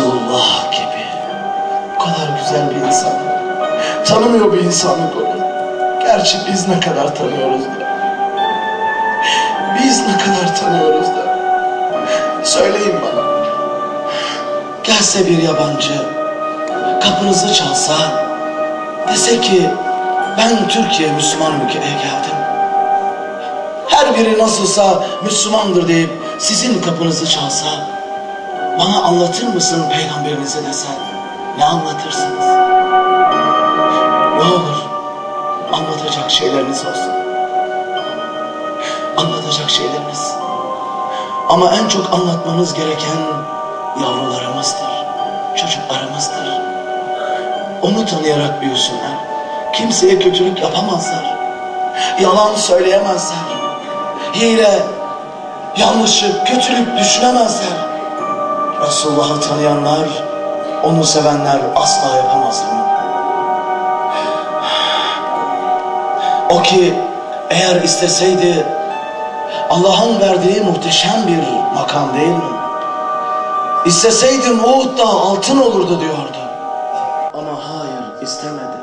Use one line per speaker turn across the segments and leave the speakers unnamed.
Resulullah gibi. O kadar güzel bir insan. Tanımıyor bir insanlık onu. Gerçi biz ne kadar tanıyoruz da. Biz ne kadar tanıyoruz da. Söyleyin bana. Gelse bir yabancı, kapınızı çalsa, dese ki ben Türkiye Müslüman ülkeye geldim. Her biri nasılsa Müslümandır deyip sizin kapınızı çalsa, bana anlatır mısın peygamberinize desen, ne anlatırsınız? Ne olur anlatacak şeyleriniz olsun. Anlatacak şeyleriniz. Ama en çok anlatmanız gereken yavrularımızdır, çocuklarımızdır. Onu tanıyarak büyüsünler. Kimseye kötülük yapamazlar. Yalan söyleyemezler. Hile, yanlışı, kötülük düşünemezler. Resulullah'ı tanıyanlar, onu sevenler asla yapamaz bunu. O ki eğer isteseydi Allah'ın verdiği muhteşem bir makam değil mi? İsteseydim Uhud da altın olurdu diyordu. Ama hayır istemedi.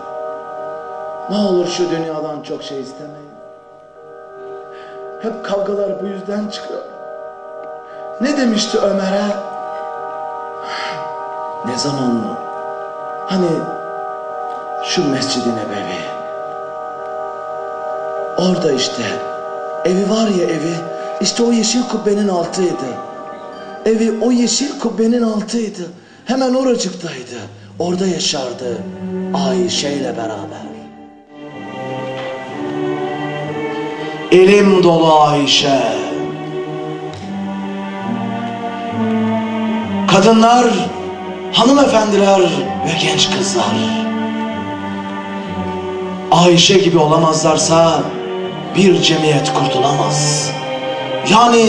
Ne olur şu dünyadan çok şey istemeyin. Hep kavgalar bu yüzden çıkıyor. Ne demişti Ömer'e? Ne zaman? Hani şu Mescid-i Nebevi. Orada işte evi var ya evi işte o yeşil kubbenin altıydı. Evi o yeşil kubbenin altıydı. Hemen oracıktaydı. Orada yaşardı Ayşe ile beraber. Elim dolu Ayşe. Kadınlar, hanımefendiler ve genç kızlar. Ayşe gibi olamazlarsa bir cemiyet kurtulamaz. Yani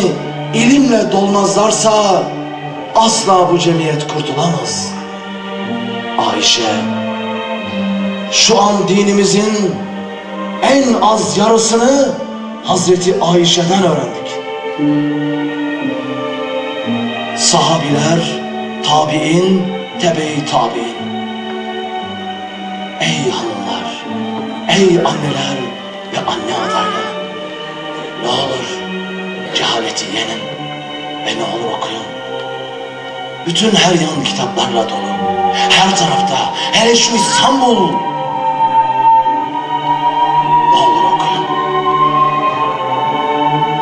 ilimle dolmazlarsa asla bu cemiyet kurtulamaz. Ayşe, şu an dinimizin en az yarısını Hazreti Ayşe'den öğrendik. Sahabiler, tabi'in, tebe-i tabi'in. Ey hanımlar, ey anneler ve anne adayları. Ne olur cehaleti yenin ve ne olur okuyun. Bütün her yan kitaplarla dolu. Her tarafta, hele şu İstanbul. Ne olur okuyun.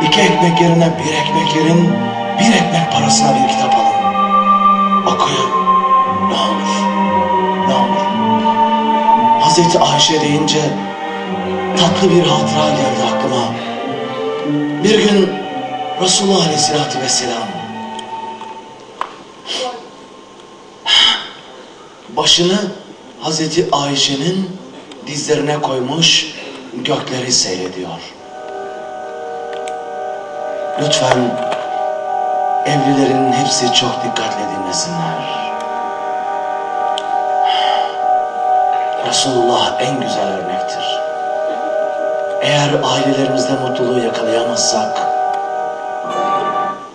İki ekmek yerine bir ekmek yerin, bir ekmek parasına bir kitap alın. Okuyun. Ne olur, ne olur. Hazreti Ayşe deyince tatlı bir hatıra geldi aklıma. Bir gün Resulullah Aleyhisselatü Vesselam başını Hazreti Ayşe'nin dizlerine koymuş gökleri seyrediyor. Lütfen evlilerin hepsi çok dikkatle dinlesinler. Resulullah en güzel örnektir. Eğer ailelerimizde mutluluğu yakalayamazsak,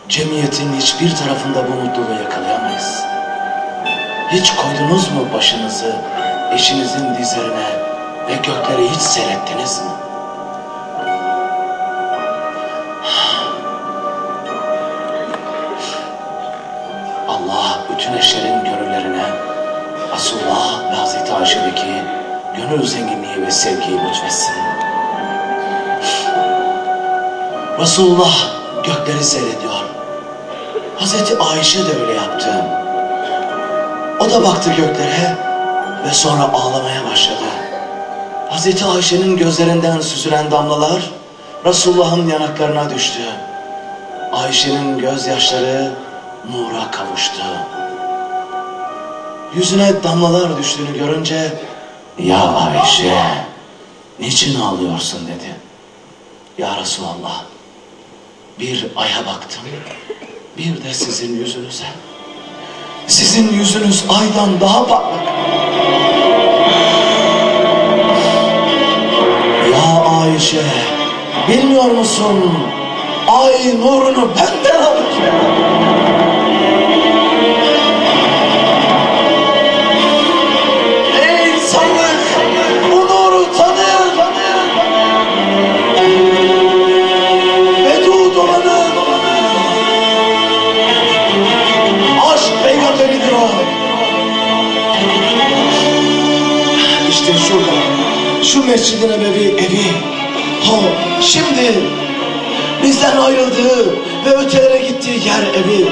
cemiyetin hiçbir tarafında bu mutluluğu yakalayamayız. Hiç koydunuz mu başınızı eşinizin dizlerine ve gökleri hiç seyrettiniz mi? Ayşe'deki gönül zenginliği ve sevgiyi lütfetsin. Resulullah gökleri seyrediyor. Hazreti Ayşe de öyle yaptı. O da baktı göklere ve sonra ağlamaya başladı. Hazreti Ayşe'nin gözlerinden süzülen damlalar Resulullah'ın yanaklarına düştü. Ayşe'nin gözyaşları nura kavuştu. Yüzüne damlalar düştüğünü görünce ya Ayşe niçin ağlıyorsun dedi. Ya Resulallah bir aya baktım bir de sizin yüzünüze. Sizin yüzünüz aydan daha parlak. Ya Ayşe bilmiyor musun ay nurunu benden alır. Mescid-i Nebevi evi. O şimdi bizden ayrıldığı ve ötelere gittiği yer evi.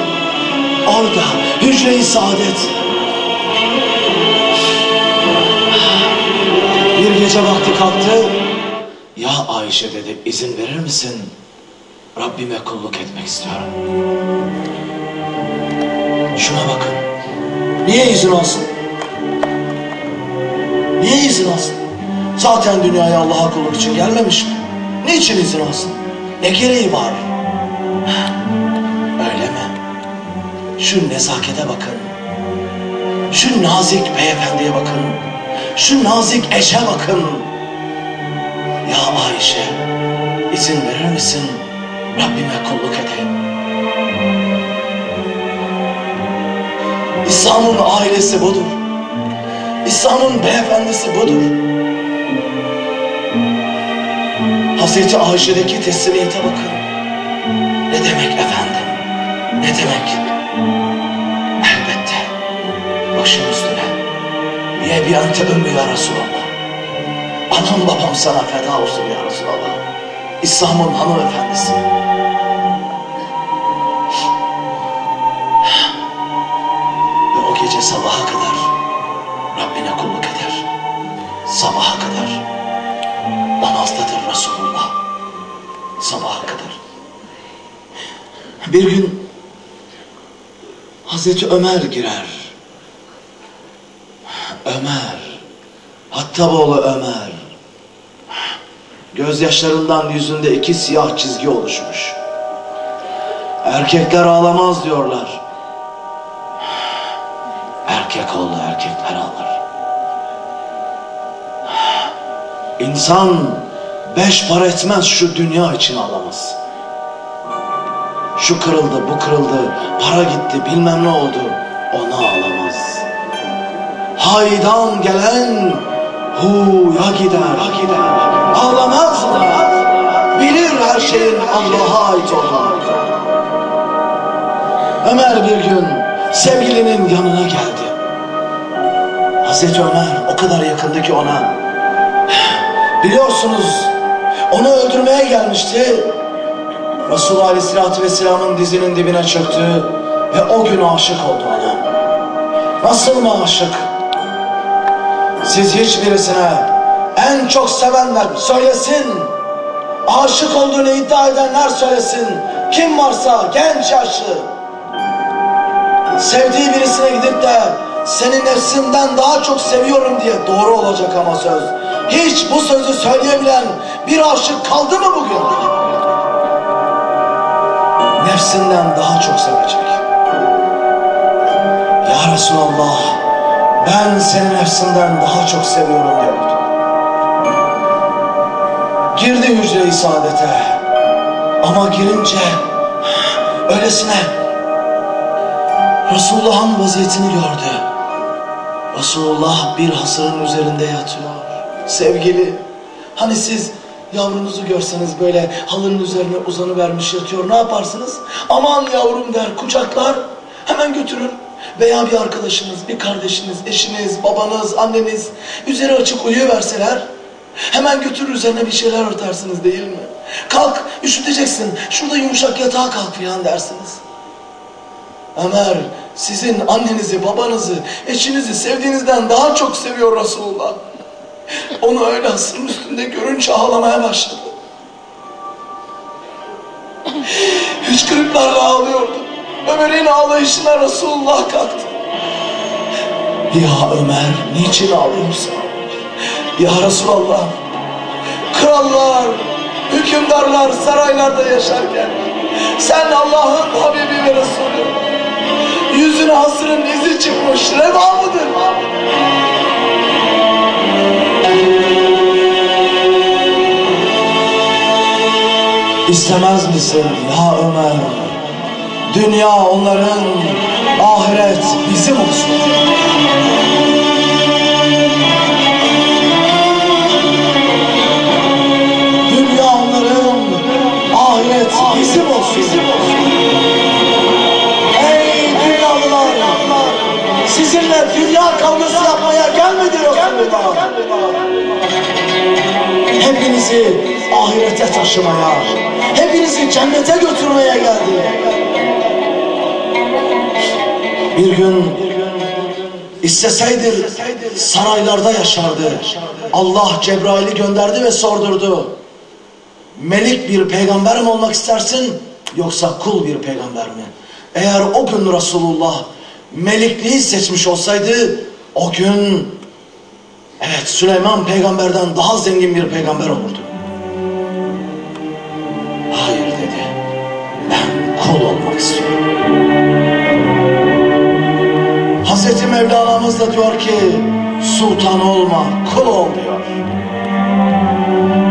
Orada hücre-i saadet. Bir gece vakti kalktı. Ya Ayşe dedi izin verir misin? Rabbime kulluk etmek istiyorum. Şuna bakın. Niye izin alsın? Niye izin alsın? Zaten dünyaya Allah'a kulluk için gelmemiş mi? Niçin izin alsın? Ne gereği var? Öyle mi? Şu nezakete bakın. Şu nazik beyefendiye bakın. Şu nazik eşe bakın. Ya Ayşe, izin verir misin? Rabbime kulluk edeyim. İslam'ın ailesi budur. İslam'ın beyefendisi budur. Hazreti Ayşe'deki teslimiyete bakın. Ne demek efendim? Ne demek? Elbette. Başım üstüne. Niye bir ante ümmü ya Resulallah? Anam babam sana feda olsun ya Resulallah. İslam'ın hanımefendisi. Ve o gece sabaha kadar Rabbine kulluk eder. Sabaha kadar namazdadır Resulullah. Sabaha kadar. Bir gün Hazreti Ömer girer. Ömer. Hattaboğlu Ömer. Gözyaşlarından yüzünde iki siyah çizgi oluşmuş. Erkekler ağlamaz diyorlar. Erkek oldu erkekler ağlar. İnsan beş para etmez şu dünya için ağlamaz. Şu kırıldı, bu kırıldı, para gitti, bilmem ne oldu. Ona ağlamaz. Haydan gelen huya gider. Gider. Ağlamaz mı? Bilir her şeyin Allah'a ait olduğunu. Ömer bir gün sevgilinin yanına geldi. Hazreti Ömer o kadar yakındı ki ona. Biliyorsunuz onu öldürmeye gelmişti. Resulullah Aleyhisselatü Vesselam'ın dizinin dibine çöktü ve o gün aşık oldu ona. Nasıl mı aşık? Siz hiçbirisine en çok sevenler söylesin. Aşık olduğunu iddia edenler söylesin. Kim varsa genç yaşlı. Sevdiği birisine gidip de seni nefsimden daha çok seviyorum diye doğru olacak ama söz. Hiç bu sözü söyleyebilen bir aşık kaldı mı bugün? Nefsinden daha çok sevecek. Ya Resulallah ben seni nefsinden daha çok seviyorum diyordu. Girdi hücre-i saadete. Ama girince öylesine Resulullah'ın vaziyetini gördü. Resulullah bir hasırın üzerinde yatıyor. Sevgili, hani siz yavrunuzu görseniz böyle halının üzerine uzanıvermiş yatıyor ne yaparsınız? Aman yavrum der kucaklar hemen götürün. Veya bir arkadaşınız, bir kardeşiniz, eşiniz, babanız, anneniz üzeri açık uyuyorverseler hemen götürür üzerine bir şeyler örtersiniz değil mi? Kalk üşüteceksin şurada yumuşak yatağa kalk filan dersiniz. Ömer sizin annenizi, babanızı, eşinizi sevdiğinizden daha çok seviyor Resulullah. Onu öyle hasırın üstünde görünce ağlamaya başladı. Hıçkırıklarla ağlıyordu. Ömer'in ağlayışına Resulullah kalktı. Ya Ömer niçin ağlıyorsun? Ya Resulallah krallar, hükümdarlar saraylarda yaşarken sen Allah'ın Habibi ve Resulü yüzüne hasırın izi çıkmış reva mıdır? İstemez misin ya Ömer? Dünya onların, ahiret bizim olsun. Dünya onların, ahiret bizim olsun. Ey dünyalılar! Sizinle dünya kavgası yapmaya gelmedi Resulullah. Taşımaya, hepinizi cennete götürmeye geldi. Bir gün isteseydi saraylarda yaşardı. Allah Cebrail'i gönderdi ve sordurdu. Melik bir peygamber mi olmak istersin yoksa kul bir peygamber mi? Eğer o gün Resulullah melikliği seçmiş olsaydı o gün evet Süleyman peygamberden daha zengin bir peygamber olurdu. Mevlana'mız da diyor ki sultan olma kul ol diyor.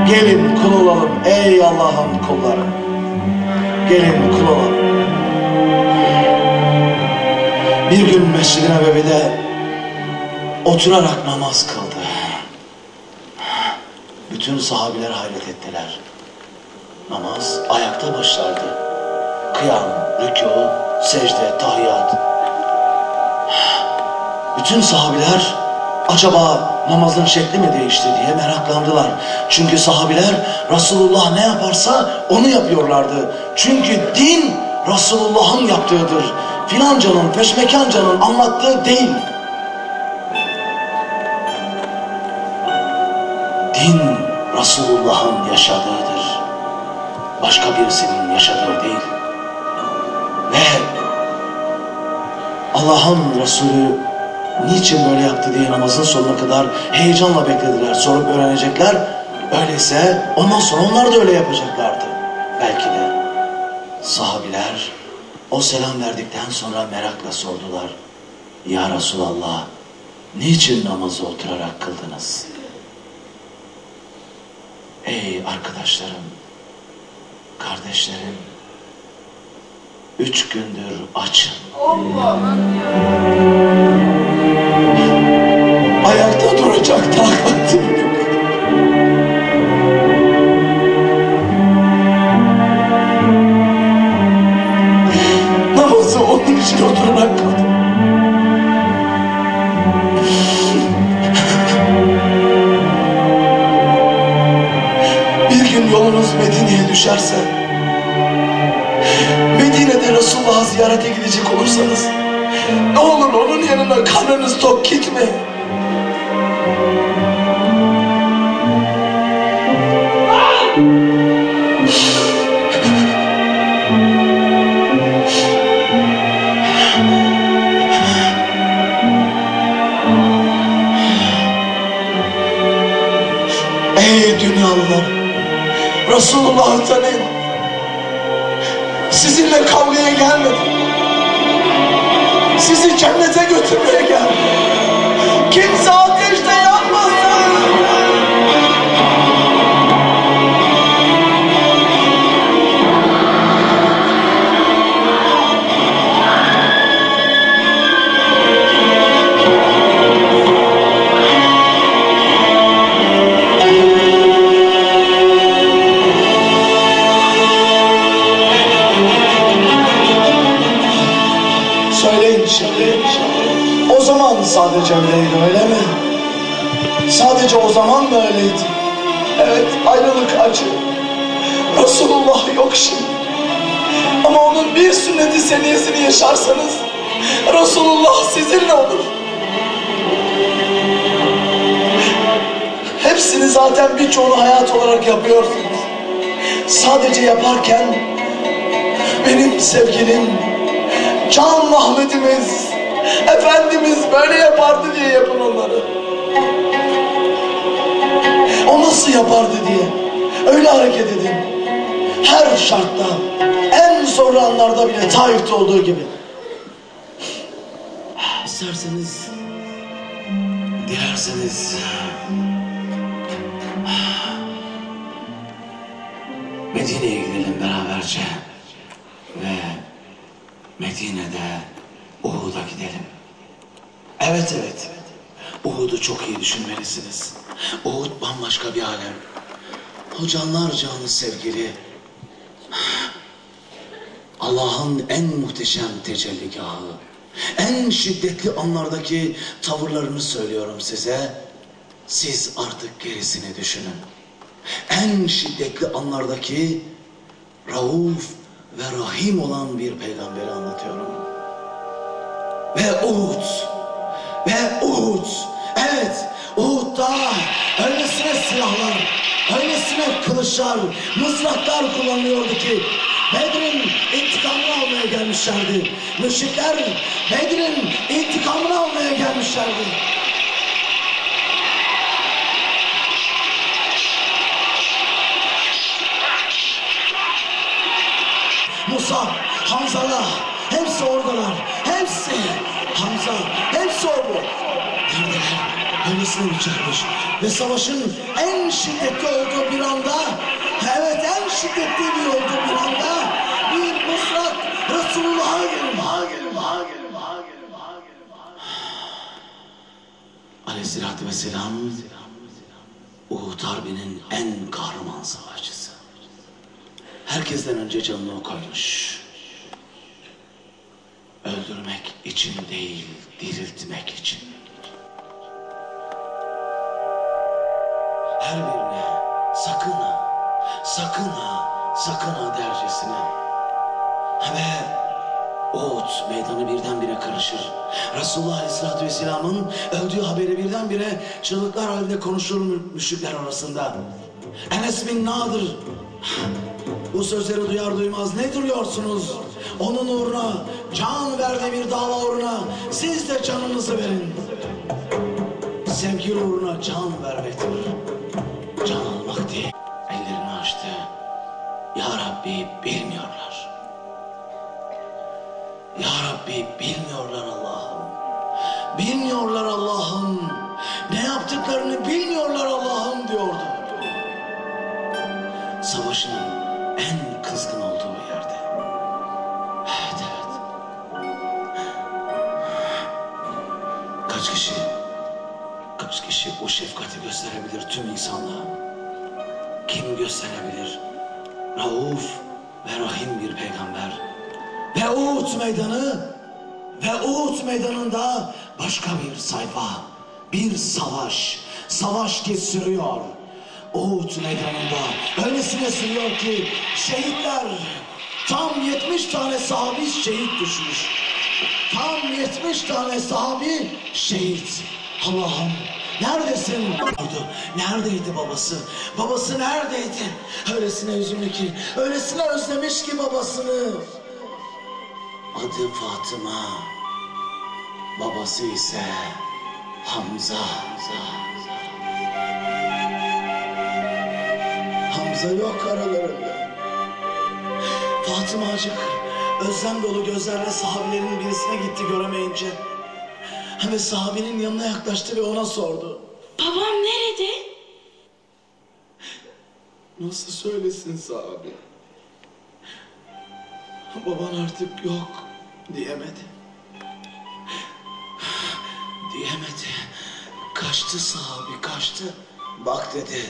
Gelin kul olalım ey Allah'ın kulları. Gelin kul olalım. Bir gün Mescid-i Nebevi'de oturarak namaz kıldı. Bütün sahabiler hayret ettiler. Namaz ayakta başlardı. Kıyam, rükû, secde, tahiyyat. Bütün sahabiler acaba namazın şekli mi değişti diye meraklandılar. Çünkü sahabiler Resulullah ne yaparsa onu yapıyorlardı. Çünkü din Resulullah'ın yaptığıdır. Filancanın, peşmekancanın anlattığı değil. Din Resulullah'ın yaşadığıdır. Başka birisinin yaşadığı değil. Ve Allah'ın Resulü niçin böyle yaptı diye namazın sonuna kadar heyecanla beklediler. Sorup öğrenecekler. Öyleyse ondan sonra onlar da öyle yapacaklardı. Belki de sahabiler o selam verdikten sonra merakla sordular. Ya Resulallah niçin namazı oturarak kıldınız? Ey arkadaşlarım, kardeşlerim, üç gündür açım. Ayakta Oturarak kıldım. Bir gün yolunuz Medine'ye düşerse Medine'de Resulullah'ı ziyarete gidecek olursanız ne olur onun yanına karnınız tok gitmeyin. Ey Resulullah'ı tanıyın. Sizinle kavgaya gelmedim. Sizi cennete götürmeye geldim. Kimse düşünmelisiniz. Uhud bambaşka bir alem. O canı sevgili. Allah'ın en muhteşem tecelligahı. En şiddetli anlardaki tavırlarını söylüyorum size. Siz artık gerisini düşünün. en şiddetli anlardaki rauf ve rahim olan bir peygamberi anlatıyorum. Ve Uhud, ve Uhud, evet Uhud'da öylesine silahlar, öylesine kılıçlar, mızraklar kullanılıyordu ki Bedir'in intikamını almaya gelmişlerdi. Müşrikler Bedir'in intikamını almaya gelmişlerdi. Musa, Hamza'la hepsi oradalar. Hepsi. Hamza, hepsi orada. Neredeler? Öylesine yükselmiş. Ve savaşın en şiddetli olduğu bir anda, evet en şiddetli bir olduğu bir anda bir mısrak Resulullah'a gelir. Ha gelir, ha gelir, ha gelir, ha gelir. Aleyhisselatü Vesselam Uhud Harbi'nin en kahraman savaşçısı. Herkesten önce canını koymuş. Öldürmek için değil, diriltmek için. Her birine sakın ha, sakın ha, sakın ha dercesine. Ve Uhud meydanı birdenbire karışır. Resulullah Aleyhisselatü Vesselam'ın öldüğü haberi birdenbire çığlıklar halinde konuşulur mü- müşrikler arasında. Enes bin Nadir bu sözleri duyar duymaz ne duruyorsunuz? Onun uğruna, can verdiği bir dava uğruna siz de canınızı verin. Sevgi uğruna can vermektir. Ya Rabbi bilmiyorlar. Ya Rabbi bilmiyorlar Allah'ım. Bilmiyorlar Allah'ım. Ne yaptıklarını bilmiyorlar Allah'ım diyordu. Savaşın en kızgın olduğu yerde. Evet evet. Kaç kişi, kaç kişi o şefkati gösterebilir tüm insanlığa? Kim gösterebilir? Rauf ve Rahim bir peygamber. Ve Uhud meydanı ve Uhud meydanında başka bir sayfa, bir savaş, savaş ki sürüyor. Uhud meydanında öylesine sürüyor ki şehitler tam 70 tane sahabi şehit düşmüş. Tam 70 tane sahabi şehit. Allah'ım neredesin? Ordu. Neredeydi babası? Babası neredeydi? Öylesine üzümlü ki, öylesine özlemiş ki babasını. Adı Fatıma. Babası ise Hamza. Hamza yok aralarında. Fatımacık özlem dolu gözlerle sahabilerin birisine gitti göremeyince. Ve sahabinin yanına yaklaştı ve ona sordu.
Babam nerede?
Nasıl söylesin sahabi? Baban artık yok diyemedi. Diyemedi. Kaçtı sahabi kaçtı. Bak dedi.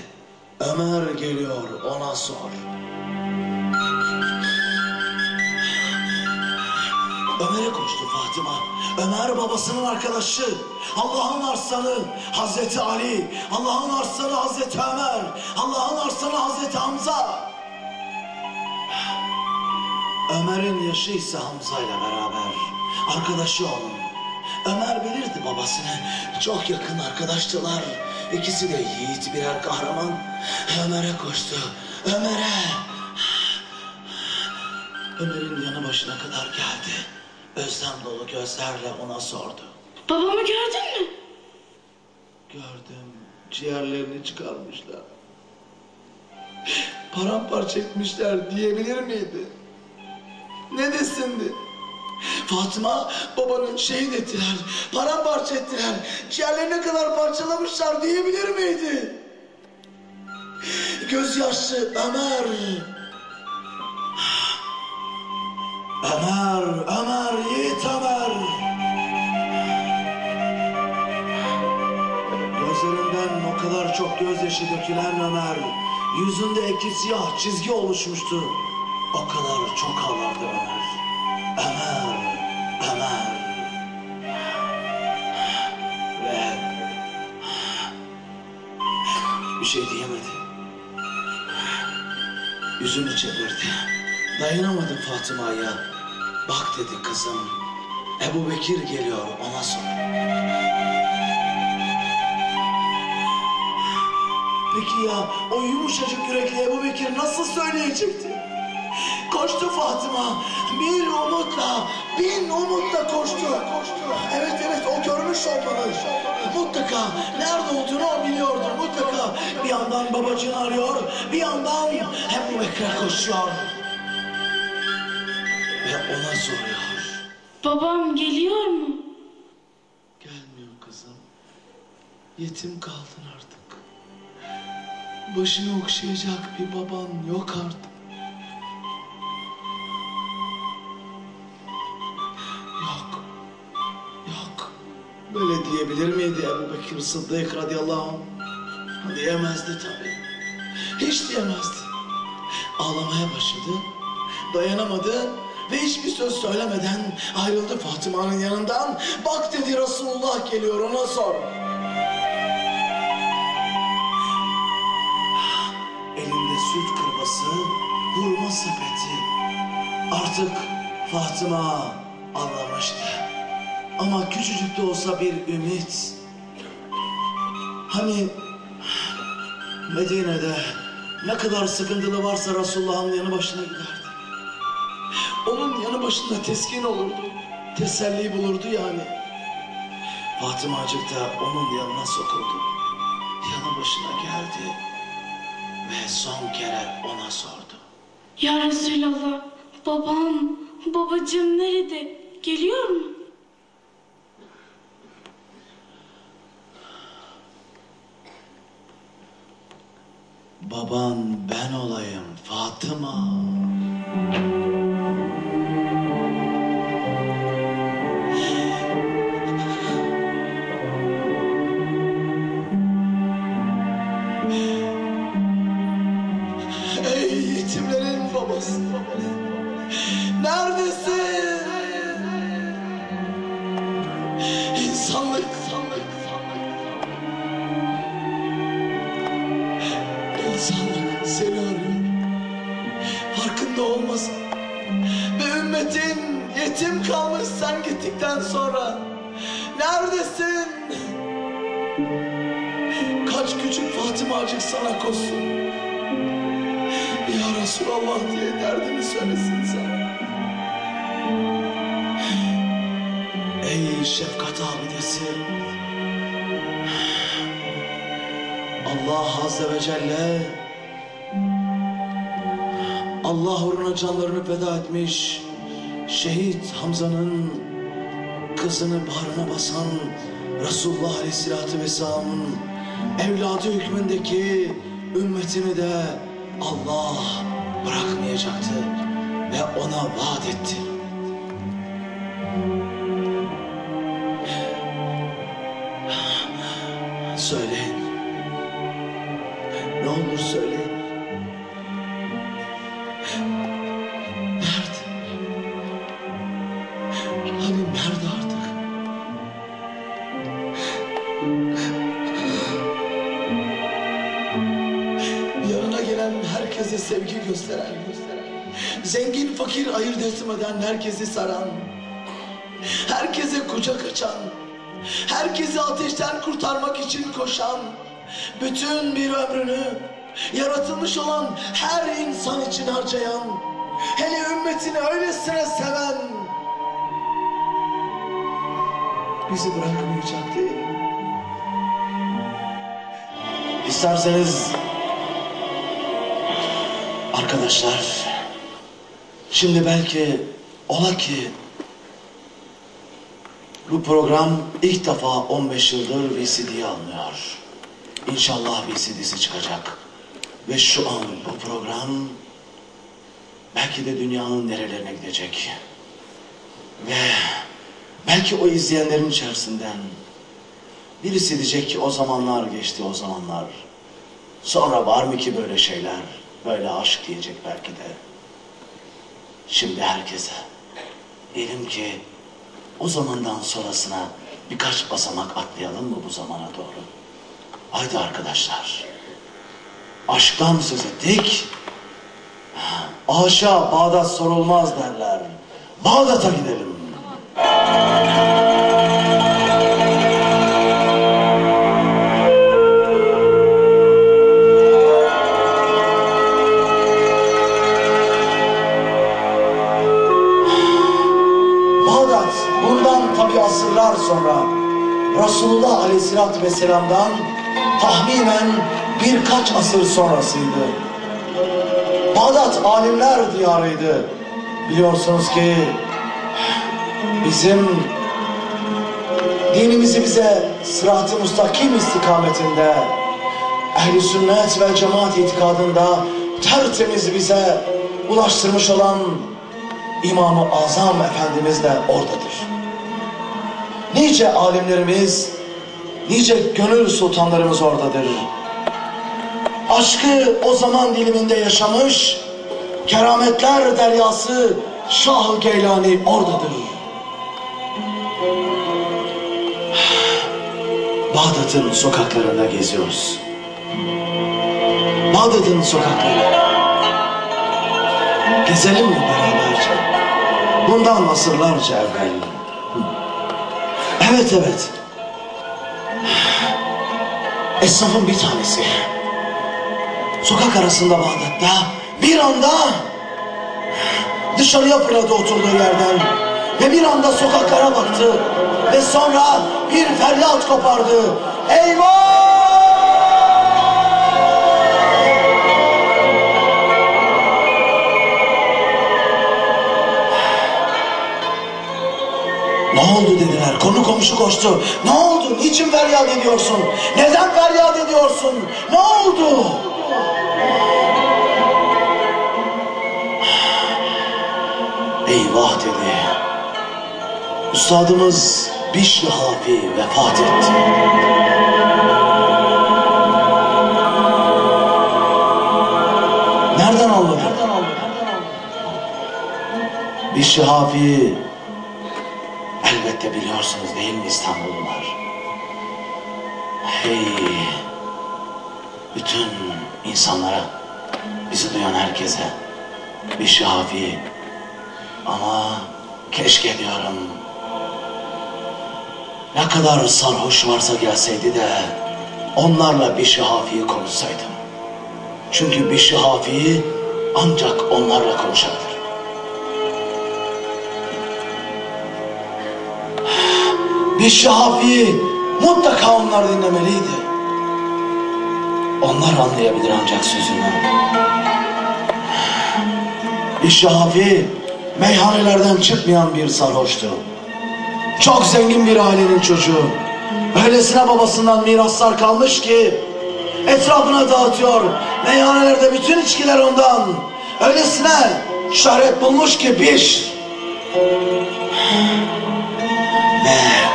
Ömer geliyor ona sor. Ömer'e koştu Fatıma. Ömer babasının arkadaşı. Allah'ın arslanı Hazreti Ali. Allah'ın arslanı Hazreti Ömer. Allah'ın arslanı Hazreti Hamza. Ömer'in yaşı ise Hamza ile beraber. Arkadaşı onun. Ömer bilirdi babasını. Çok yakın arkadaştılar. İkisi de yiğit birer kahraman. Ömer'e koştu. Ömer'e. Ömer'in yanı başına kadar geldi. Özlem dolu gözlerle ona sordu.
Babamı gördün mü?
Gördüm. Ciğerlerini çıkarmışlar. Paramparça etmişler diyebilir miydi? Ne desindi? Fatıma babanın şehit ettiler. Paramparça ettiler. Ciğerlerine kadar parçalamışlar diyebilir miydi? Gözyaşlı Ömer. Ömer, Ömer, yiğit Ömer. Gözlerinden o kadar çok gözyaşı dökülen Ömer, yüzünde iki siyah çizgi oluşmuştu. O kadar çok ağlardı Ömer. Ömer, Ömer. Ve bir şey diyemedi. yüzünü çevirdi. Dayanamadı Fatıma'ya. Bak dedi kızım. Ebu Bekir geliyor ona sor. Peki ya o yumuşacık yürekli Ebu Bekir nasıl söyleyecekti? Koştu Fatıma. Bir umutla, bin umutla koştu. Evet evet o görmüş olmalı. Mutlaka nerede olduğunu o biliyordur mutlaka. Bir yandan babacığını arıyor, bir yandan Ebu Bekir'e koşuyor. Ve ona soruyor.
Babam geliyor mu?
Gelmiyor kızım. Yetim kaldın artık. Başını okşayacak bir baban yok artık. Yok. Yok. Böyle diyebilir miydi Ebu Bekir Sıddık radıyallahu anh? Diyemezdi tabii. Hiç diyemezdi. Ağlamaya başladı. Dayanamadı ve hiçbir söz söylemeden ayrıldı Fatıma'nın yanından. Bak dedi Resulullah geliyor ona sor. Elinde süt kırbası, hurma sepeti. Artık Fatıma anlamıştı. Ama küçücük de olsa bir ümit. Hani Medine'de ne kadar sıkıntılı varsa Resulullah'ın yanı başına giderdi. Onun yanı başında teskin olurdu. Teselli bulurdu yani. Fatımacık da onun yanına sokuldu. Yanı başına geldi. Ve son kere ona sordu.
Ya Resulallah, babam, babacığım nerede? Geliyor mu?
Baban ben olayım Fatıma. Gittikten sonra. Neredesin? Kaç küçük Fatımacık sana koşsun. Ya Resulallah diye derdini söylesin sana. Ey şefkat abidesi. Allah Azze ve Celle Allah uğruna canlarını feda etmiş şehit Hamza'nın kızını bağrına basan Resulullah Aleyhisselatü Vesselam'ın evladı hükmündeki ümmetini de Allah bırakmayacaktı ve ona vaat etti. Herkesi saran, herkese kucak açan, herkesi ateşten kurtarmak için koşan, bütün bir ömrünü yaratılmış olan her insan için harcayan, hele ümmetini öylesine seven, bizi bırakmayacak değil mi? İsterseniz arkadaşlar, şimdi belki ola ki bu program ilk defa 15 yıldır VCD'ye alınıyor. İnşallah VCD'si çıkacak. Ve şu an bu program belki de dünyanın nerelerine gidecek. Ve belki o izleyenlerin içerisinden birisi diyecek ki o zamanlar geçti o zamanlar. Sonra var mı ki böyle şeyler? Böyle aşk diyecek belki de. Şimdi herkese diyelim ki o zamandan sonrasına birkaç basamak atlayalım mı bu zamana doğru? Haydi arkadaşlar. Aşktan söz ettik. Haşa Bağdat sorulmaz derler. Bağdat'a gidelim. Resulullah Aleyhisselatü Vesselam'dan tahminen birkaç asır sonrasıydı. Bağdat alimler diyarıydı. Biliyorsunuz ki bizim dinimizi bize sırat-ı müstakim istikametinde ehli sünnet ve cemaat itikadında tertemiz bize ulaştırmış olan İmam-ı Azam Efendimiz de oradadır. Nice alimlerimiz, nice gönül sultanlarımız oradadır. Aşkı o zaman diliminde yaşamış, kerametler deryası Şah-ı Geylani oradadır. Bağdat'ın sokaklarında geziyoruz. Bağdat'ın sokakları. Gezelim mi beraberce? Bundan asırlarca evvel. Evet evet. Esnafın bir tanesi. Sokak arasında Bağdat'ta bir anda dışarıya fırladı oturduğu yerden ve bir anda sokaklara baktı ve sonra bir feryat kopardı. Eyvah! Ne oldu dediler. Konu komşu koştu. Ne oldu? Niçin feryat ediyorsun? Neden feryat ediyorsun? Ne oldu? Eyvah dedi. Üstadımız Bişri Hafi vefat etti. Nereden anladın? Bişri Hafi elbette biliyorsunuz değil mi İstanbullular? Hey bütün insanlara bizi duyan herkese bir şafi ama keşke diyorum ne kadar sarhoş varsa gelseydi de onlarla bir şafiyi konuşsaydım. Çünkü bir şafi ancak onlarla konuşabilir. Bir şafi mutlaka onlar dinlemeliydi. Onlar anlayabilir ancak sözünü. Bir şafi meyhanelerden çıkmayan bir sarhoştu. Çok zengin bir ailenin çocuğu. Öylesine babasından miraslar kalmış ki etrafına dağıtıyor. Meyhanelerde bütün içkiler ondan. Öylesine şöhret bulmuş ki bir. Ve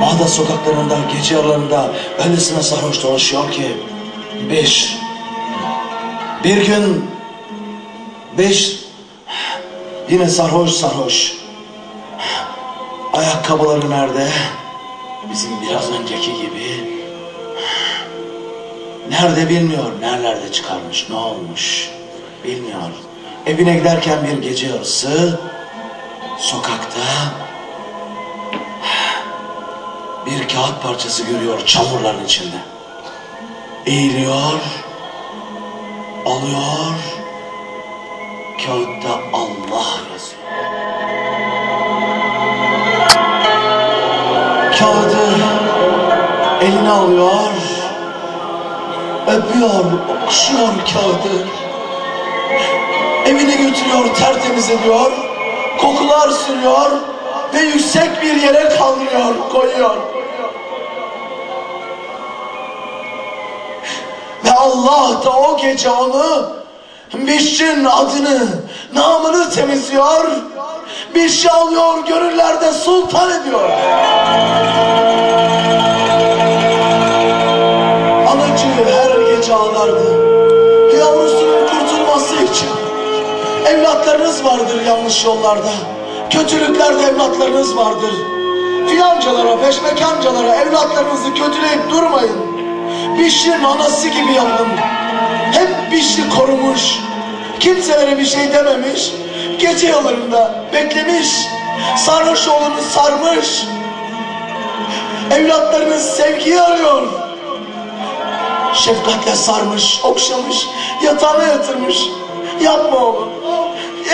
Bağdat sokaklarında gece yarılarında öylesine sarhoş dolaşıyor ki beş bir gün beş yine sarhoş sarhoş. Ayakkabıları nerede? Bizim biraz önceki gibi. Nerede bilmiyor nerelerde çıkarmış ne olmuş? Bilmiyor. Evine giderken bir gece yarısı sokakta bir kağıt parçası görüyor çamurların içinde. Eğiliyor, alıyor, kağıtta Allah yazıyor. Kağıdı eline alıyor, öpüyor, okşuyor kağıdı. Evine götürüyor, tertemiz ediyor, kokular sürüyor ve yüksek bir yere kaldırıyor, koyuyor. Ve Allah da o gece onu Bişrin adını, namını temizliyor. Bişri alıyor, gönüllerde sultan ediyor. Anacı her gece ağlardı. Yavrusunun kurtulması için. Evlatlarınız vardır yanlış yollarda. Kötülüklerde evlatlarınız vardır. Fiyancalara, peşmekancalara evlatlarınızı kötüleyip durmayın. Bişrin anası gibi yapın. Hep Bişri korumuş. Kimselere bir şey dememiş. Gece yollarında beklemiş. Sarhoş oğlunu sarmış. Evlatlarının sevgiyi arıyor. Şefkatle sarmış, okşamış, yatağına yatırmış. Yapma oğlum,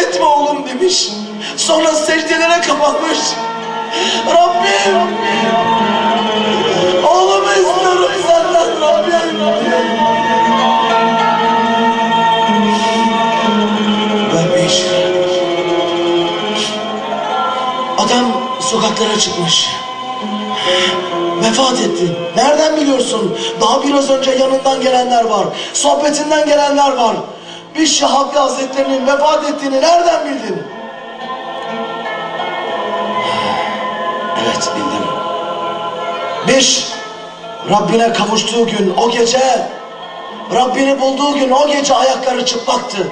etme oğlum demiş. Sonra secdelere kapanmış. Rabbim, oğlumu istiyorum senden Rabbim. Ve beş. Adam sokaklara çıkmış. Vefat etti. Nereden biliyorsun? Daha biraz önce yanından gelenler var. Sohbetinden gelenler var. Bir Şahabi Hazretleri'nin vefat ettiğini nereden bildin? Evet bildim. Beş, Rabbine kavuştuğu gün o gece, Rabbini bulduğu gün o gece ayakları çıplaktı.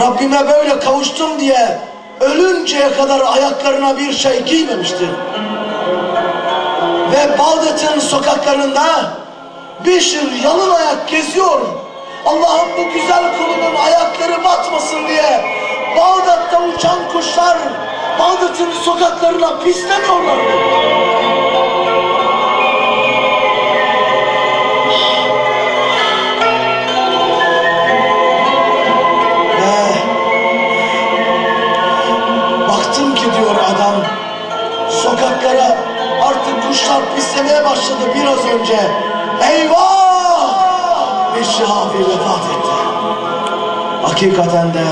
Rabbime böyle kavuştum diye ölünceye kadar ayaklarına bir şey giymemişti. Ve Bağdat'ın sokaklarında Beşir yalın ayak geziyor. Allah'ım bu güzel kulunun ayakları batmasın diye Bağdat'ta uçan kuşlar Bağdat'ın sokaklarına pislemiyorlar. Ve baktım ki diyor adam sokaklara artık kuşlar pislemeye başladı biraz önce. Eyvah! Bir şahafi vefat etti. Hakikaten de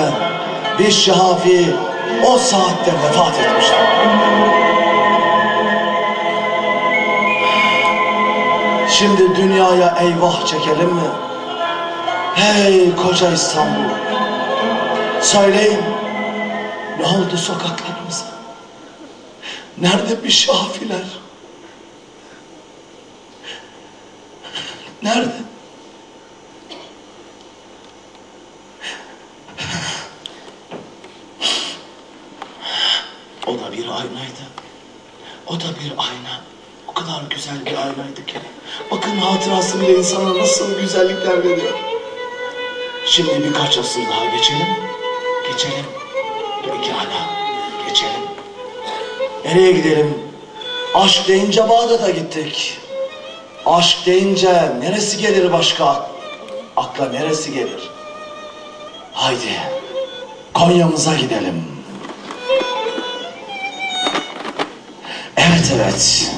bir şahafi o saatte vefat etmişti. Şimdi dünyaya eyvah çekelim mi? Hey koca İstanbul! Söyleyin, ne oldu sokaklarımıza? Nerede bir şafiler? Nerede? O da bir aynaydı. O da bir ayna. O kadar güzel bir aynaydı ki. Bakın hatırası bile insana nasıl güzellikler veriyor. Şimdi birkaç asır daha geçelim. Geçelim. Pekala. Geçelim. Nereye gidelim? Aşk deyince Bağdat'a gittik. Aşk deyince neresi gelir başka? Akla neresi gelir? Haydi Konya'mıza gidelim. Evet evet.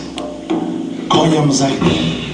Konya'mıza gidelim.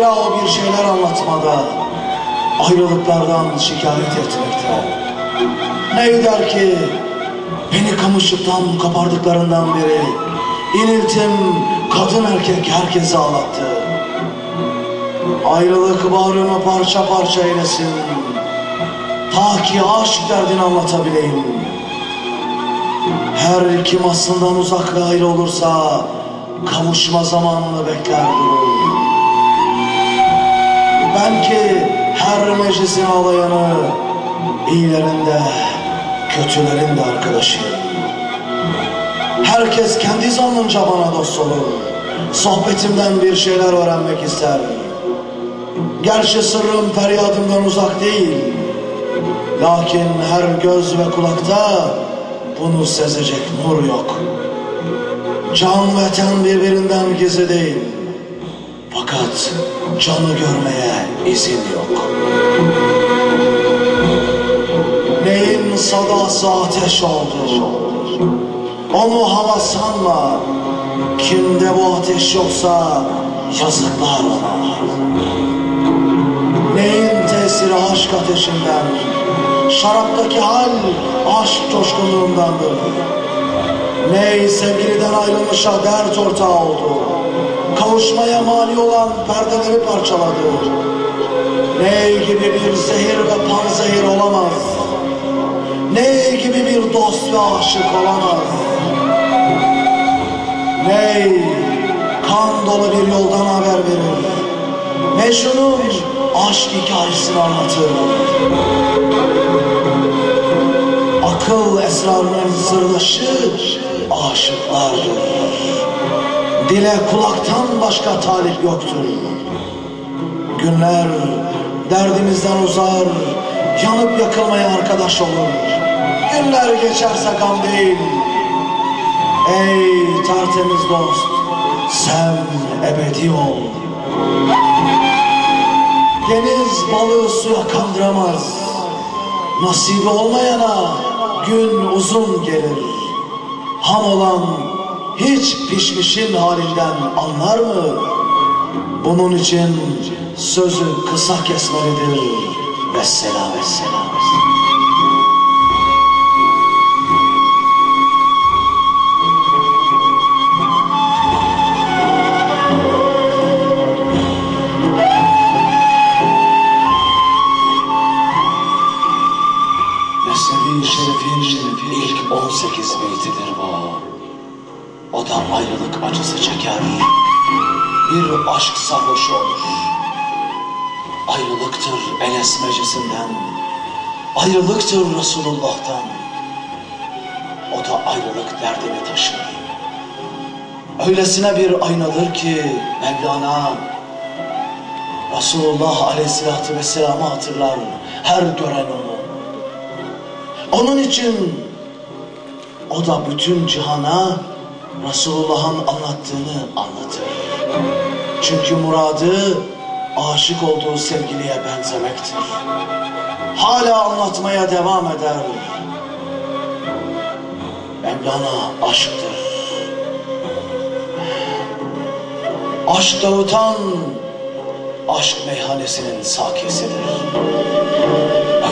Zira o bir şeyler anlatmada, ayrılıklardan şikayet etmekte. Ne der ki beni kamışlıktan kopardıklarından beri iniltim kadın erkek herkesi ağlattı. Ayrılık bağrımı parça parça eylesin. Ta ki aşk derdini anlatabileyim. Her kim aslından uzak ve ayrı olursa kavuşma zamanını bekler durur. Ben ki her meclisin ağlayanı, iyilerinde, kötülerin de arkadaşıyım. Herkes kendi zannınca bana dost olur. Sohbetimden bir şeyler öğrenmek ister. Gerçi sırrım feryadımdan uzak değil. Lakin her göz ve kulakta bunu sezecek nur yok. Can ve ten birbirinden gizli değil. Fakat canı görmeye izin yok. Neyin sadası ateş oldu? Onu hava sanma. Kimde bu ateş yoksa yazıklar ona. Neyin tesiri aşk ateşinden? Şaraptaki hal aşk coşkunluğundandır. Ney sevgiliden ayrılmışa dert ortağı oldu. Kavuşmaya mani olan perdeleri parçaladı. Ney gibi bir zehir ve panzehir olamaz. Ney gibi bir dost ve aşık olamaz. Ney kan dolu bir yoldan haber verir. Mecnun'un aşk hikayesini anlatır. Akıl esrarının sırdaşı aşıklardır. Dile kulaktan başka talip yoktur. Günler derdimizden uzar, yanıp yakılmaya arkadaş olur. Günler geçerse gam değil. Ey tertemiz dost, sen ebedi ol. Deniz balığı suya kandıramaz. Nasibi olmayana gün uzun gelir. Ham olan hiç pişmişin halinden anlar mı? Bunun için sözü kısa kesmelidir. Vesselam vesselam. O da ayrılık acısı çeker. Bir aşk sarhoşu olur. Ayrılıktır Enes meclisinden. Ayrılıktır Resulullah'tan. O da ayrılık derdini taşır. Öylesine bir aynadır ki Mevlana Resulullah Aleyhisselatü Vesselam'ı hatırlar her gören onu. Onun için o da bütün cihana Resulullah'ın anlattığını anlatır. Çünkü muradı aşık olduğu sevgiliye benzemektir. Hala anlatmaya devam eder. Mevlana aşktır. Aşk dağıtan aşk meyhanesinin sakisidir.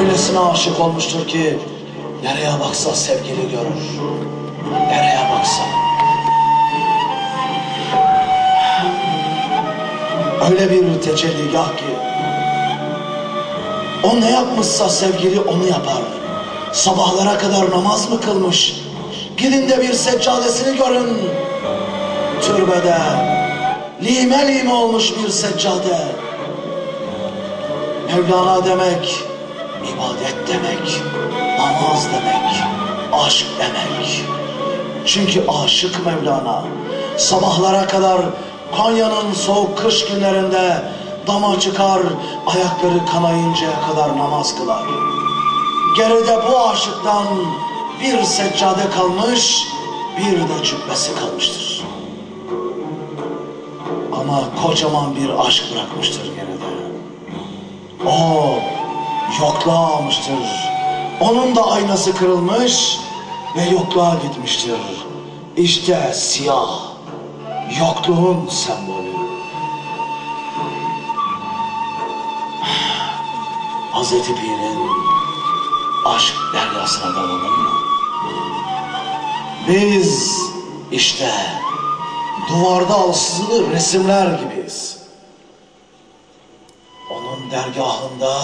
Öylesine aşık olmuştur ki nereye baksa sevgili görür. Nereye baksa. Öyle bir tecelligah ki o ne yapmışsa sevgili onu yapar. Sabahlara kadar namaz mı kılmış? Gidin de bir seccadesini görün. Türbede lime lime olmuş bir seccade. Mevlana demek, ibadet demek, namaz demek, aşk demek. Çünkü aşık Mevlana sabahlara kadar Konya'nın soğuk kış günlerinde dama çıkar, ayakları kanayıncaya kadar namaz kılar. Geride bu aşıktan bir seccade kalmış, bir de cübbesi kalmıştır. Ama kocaman bir aşk bırakmıştır geride. O yokluğa almıştır. Onun da aynası kırılmış ve yokluğa gitmiştir. İşte siyah, yokluğun sembolü. Hazreti Pir'in aşk deryasına dalalım mı? Biz işte duvarda asılı resimler gibiyiz. Onun dergahında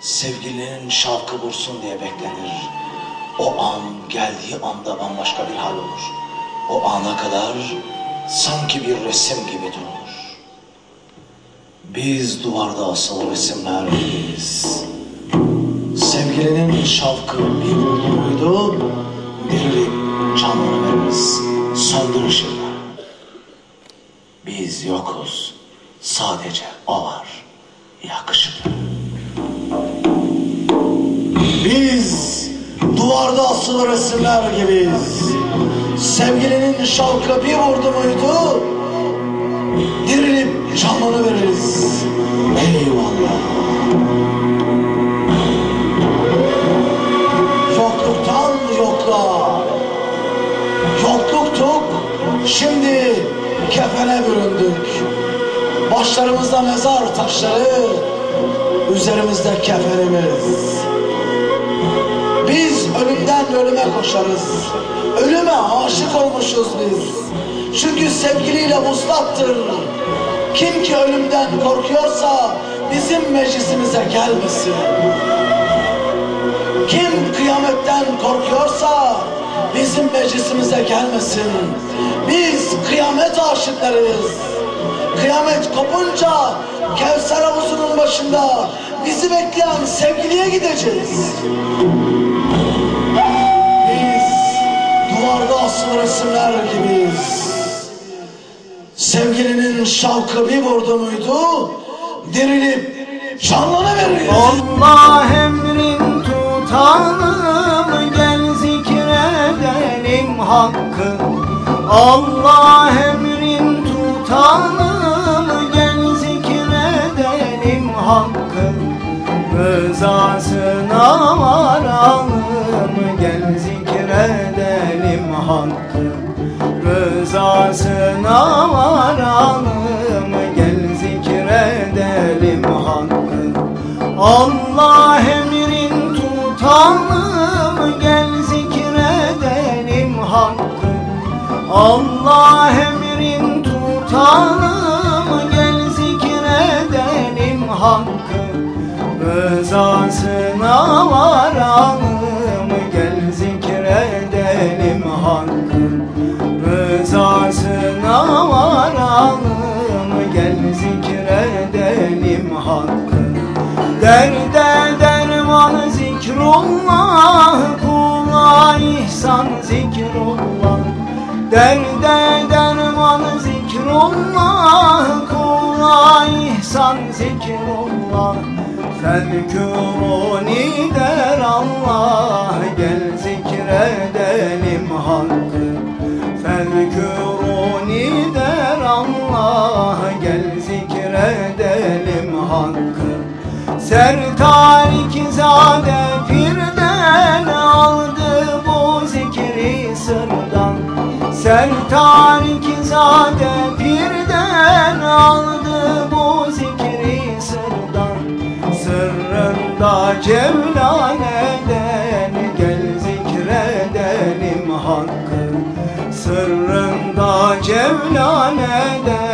sevgilinin şavkı vursun diye beklenir. O an geldiği anda bambaşka bir hal olur. O ana kadar sanki bir resim gibi durulur. Biz duvarda asılı resimler gibiyiz. Sevgilinin şavkı bir vurdu muydu, dirilip canını veririz, söndürüşürler. Biz yokuz, sadece o var, yakışıklı. Biz duvarda asılı resimler gibiyiz. Sevgilinin şavkı bir vurdu muydu, dirilip canını veririz. Eyvallah. Yokluktan yokluğa, yokluktuk, şimdi kefene büründük. Başlarımızda mezar taşları, üzerimizde kefenimiz. Biz ölümden ölüme koşarız. Ölüme aşık olmuşuz biz. Çünkü sevgiliyle vuslattır. Kim ki ölümden korkuyorsa bizim meclisimize gelmesin. Kim kıyametten korkuyorsa bizim meclisimize gelmesin. Biz kıyamet aşıklarıyız. Kıyamet kopunca Kevser havuzunun başında bizi bekleyen sevgiliye gideceğiz. Duvarda asılı resimler. Sevgilinin şavkı bir vurdu muydu, dirilip canlını veririz.
Allah emrin tutalım gel zikredelim hakkı Allah emrin tutalım gel zikredelim hakkı Rızasına varalım gel zikredelim hakkı Rızasına varalım gel zikredelim hakkı Allah emrin tutalım gel zikredelim hakkı Allah emrin tutalım gel zikredelim hakkı Rızasına varalım zikrullah Derde derman zikrullah Kula ihsan zikrullah Fezkuruni der Allah Gel zikredelim hakkı Fezkuruni der Allah Gel zikredelim hakkı Sertarik zade Sertarik zade pirden aldı bu zikri sırdan. Sırrında Cevlane'den gel zikredelim hakkı. Sırrında Cevlane'den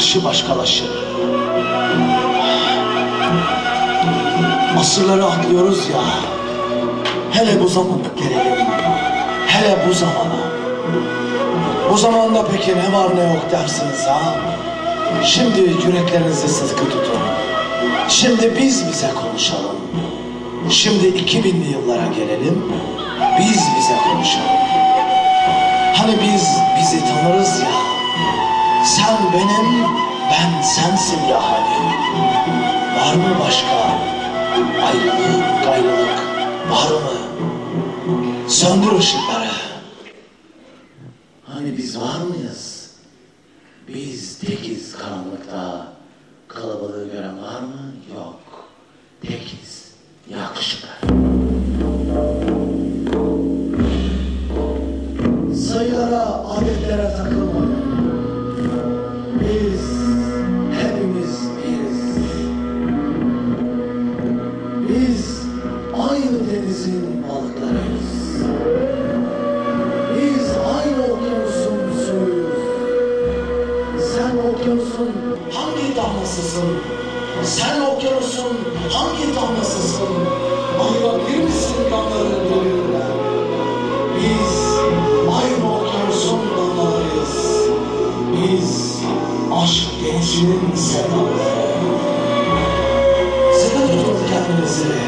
bakışı başkalaşır. Asırları atlıyoruz ya, hele bu zamana gelelim, hele bu zamana. Bu zamanda peki ne var ne yok dersiniz ha? Şimdi yüreklerinizi sıkı tutun. Şimdi biz bize konuşalım. Şimdi 2000'li yıllara gelelim. Biz bize konuşalım. Hani biz bizi tanırız ya. Sen benim, ben sensin ya hani. Var mı başka? Ayrılık, gayrılık var mı? Söndür ışıkları. Hani biz var mıyız? Biz tekiz karanlıkta. Kalabalığı gören var mı? Yok. Tekiz. Yakışıklar. Damlasısın? Sen okyanusun hangi damlasısın? Ayırabilir misin damlaları birbirinden? Biz aynı okyanusun damlalarıyız. Biz aşk gençliğin sevdaları. Sıkı tutun kendinizi.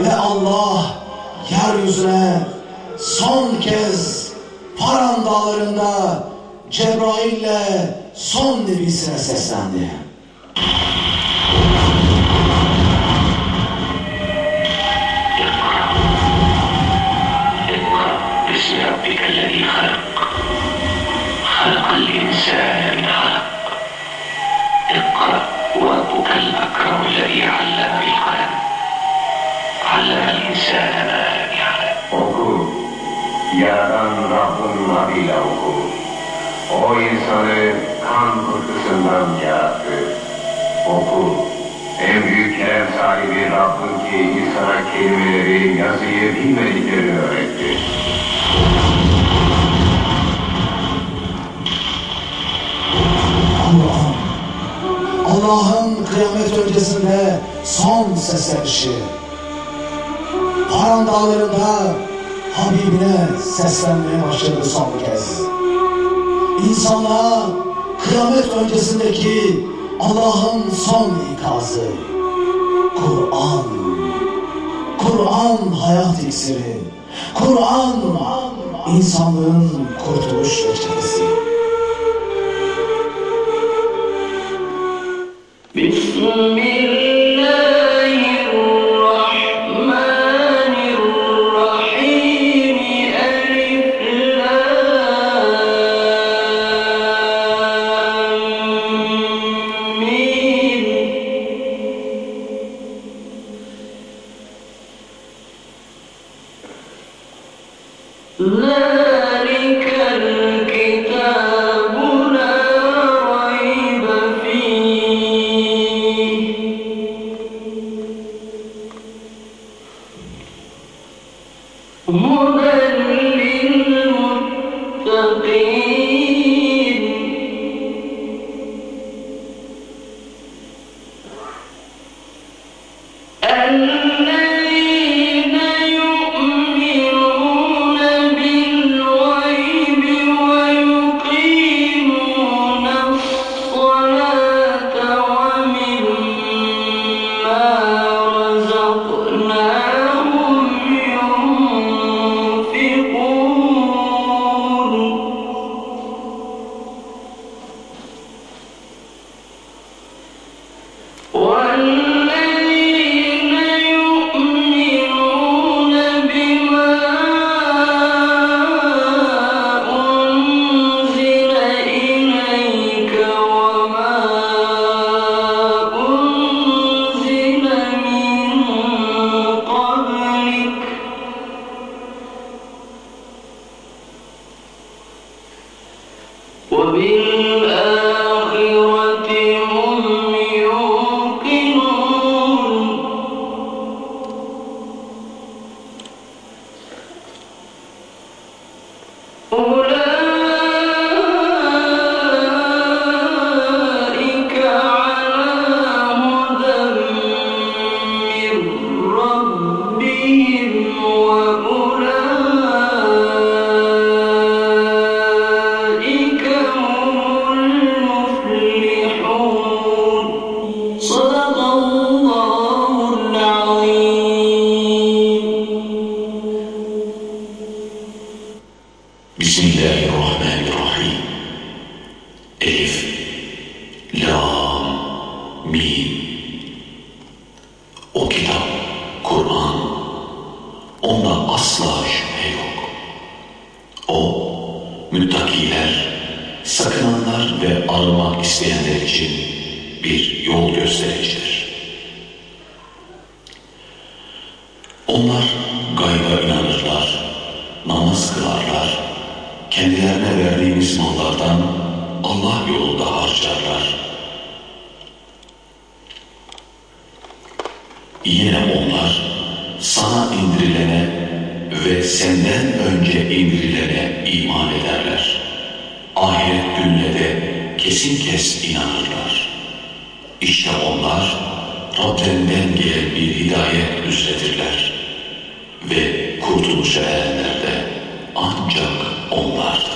Ve Allah yeryüzüne son kez Paran dağlarında Cebrail'le son nebisine seslendi.
اقرأ باسم ربك الذي خلق خلق الإنسان من علق اقرأ وربك الأكرم الذي علم
Yaradan Rabbin adıyla oku. O insanı kan pıhtısından yarattı. Oku. En büyük kerem sahibi Rabbin ki insana kelimeleri, yazıyı bilmediklerini öğretti.
Allah'ın kıyamet öncesinde son seslenişi. Paran dağlarında Habibine seslenmeye başladı son kez. İnsanlığa kıyamet öncesindeki Allah'ın son ikazı. Kur'an. Kur'an hayat iksiri. Kur'an insanlığın kurtuluş reçetesi.
Bismillah. O Lula não. Mim. O kitap, Kur'an, onda asla şüphe yok. O, müttakiler, sakınanlar ve arınmak isteyenler için bir yol göstericidir. Onlar gayba inanırlar, namaz kılarlar, kendilerine verdiğimiz mallardan Allah yolunda harcarlar iman ederler. Ahiret gününe de kesin kes inanırlar. İşte onlar Rablerinden gelen bir hidayet üzeredirler. Ve kurtuluşa erenler de ancak onlardır.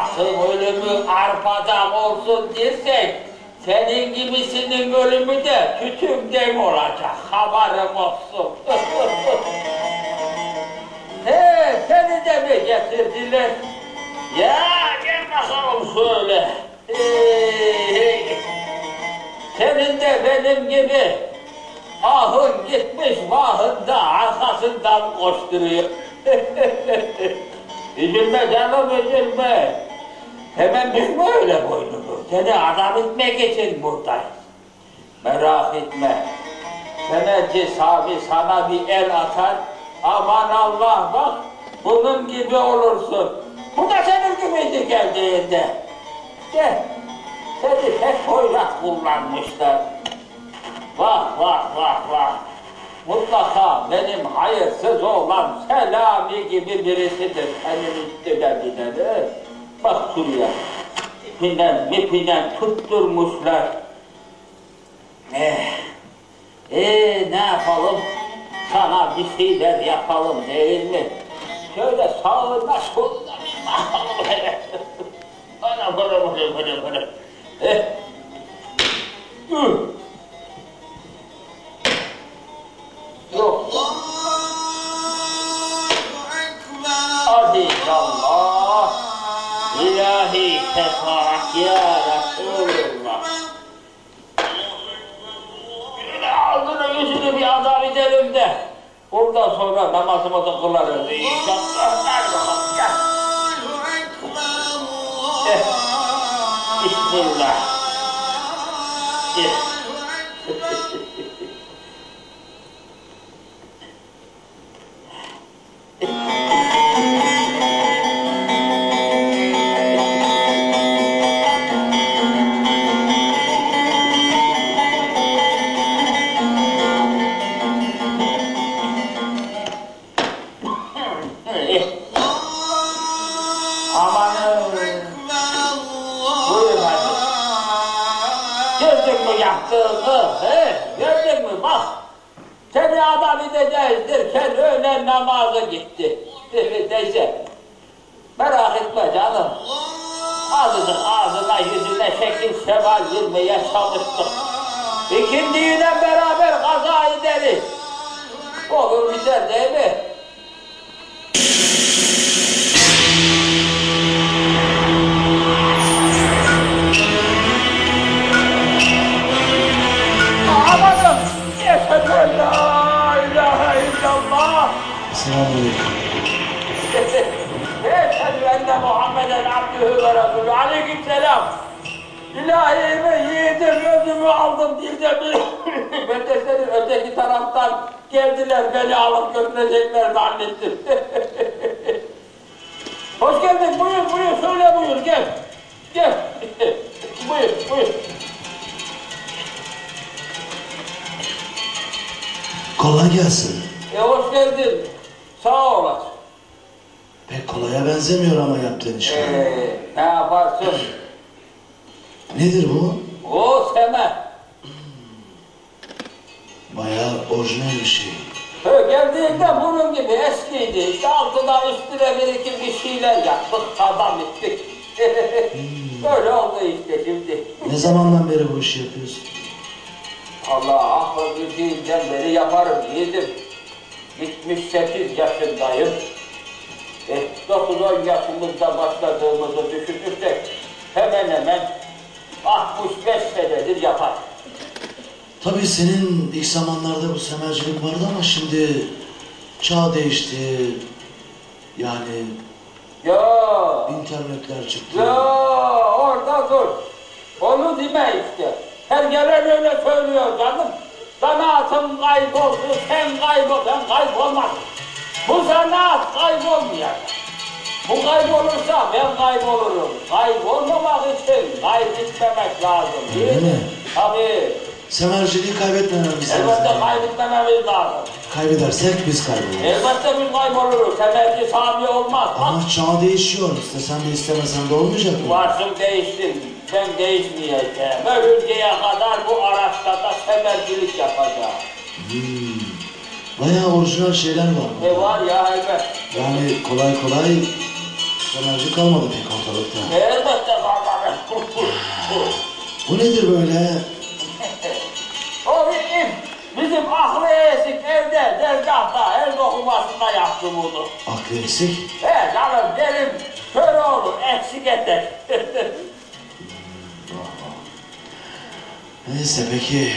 Atın ölümü arpadan olsun dersek, senin gibisinin ölümü de tütümden olacak, haberim olsun. He, seni de mi getirdiler? Ya gel bakalım şöyle. Hey, senin de benim gibi ahın gitmiş vahında arkasından koşturuyor. üzülme canım üzülme. Hemen düşme öyle boynunu. Seni adam etmek için buradayım. Merak etme. Semerci sahibi sana bir el atar. Aman Allah bak bunun gibi olursun. Bu da senin gibiydi geldiğinde. Gel. Seni pek hoyrat kullanmışlar. Vah vah vah vah. Mutlaka benim hayırsız olan Selami gibi birisidir senin üstüne bineni. Bak şuraya. İpinden mipinden tutturmuşlar. Eh, ee, ne yapalım? Sana bir şeyler yapalım değil mi? Şöyle sağına soluna bir bakalım hele. Ana bana bana bana bana. Eh. Üh. Yok. Hadi Allah. Şefaat ya Resulullah. Ağzını yüzünü bir adam edelim de. Ondan sonra namazımızı kılarız inşallah. Hadi bakalım. Eh. Bismillah. 78 yaşındayım. E, 9-10 yaşımızda başladığımızı düşünürsek hemen hemen 65 senedir yapar.
Tabii senin ilk zamanlarda bu semercilik vardı ama şimdi çağ değişti. Yani
Ya,
internetler çıktı.
ya orada dur. Onu deme işte. Her gelen öyle söylüyor canım. Sanatın kayboldu, sen kaybol, sen kaybolmaz. Bu sanat kaybolmayacak. Bu kaybolursa ben kaybolurum. Kaybolmamak için kaybetmemek lazım. Değil mi? Tabii.
Semerciliği kaybetmememiz
Elbette
lazım.
kaybetmememiz lazım.
Kaybedersek biz kayboluruz.
Elbette biz kayboluruz. Semerci sahibi olmaz.
Ama çağ değişiyor. İstesen de istemesen de olmayacak mı?
Varsın değişsin. Ben değişmeyeceğim. Ölünceye kadar bu araçta da semercilik yapacağım.
Bayağı orijinal şeyler var.
Ne
burada.
var ya elbet.
Yani kolay kolay semerci kalmadı pek ortalıkta.
Elbette kalmadı.
Bu nedir böyle?
o bizim, bizim aklı esik evde, dergahta, el dokumasında yaptı bunu.
Aklı eksik.
He canım benim kör eksik etek.
Neyse peki.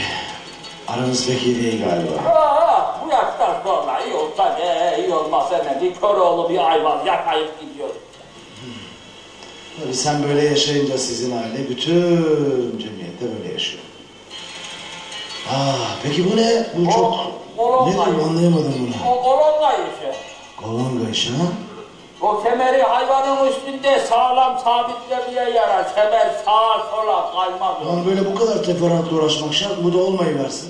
Aranız pek iyi değil galiba.
Aa, bu yaştan sonra iyi olsa ne, iyi olmasa ne, bir kör oğlu bir ayvaz yakayıp gidiyor.
Tabii sen böyle yaşayınca sizin aile bütün cemiyette böyle yaşıyor. Ah, peki bu ne? Bu çok...
kolon
Nedir
kayışı.
bu anlayamadım bunu.
O kolonla işi.
Kolonga işi ha?
O kemeri hayvanın üstünde sağlam sabitlemeye yarar. Kemer sağa sola kaymaz.
Lan böyle bu kadar teferruatla uğraşmak şart. Bu da olmayıversin.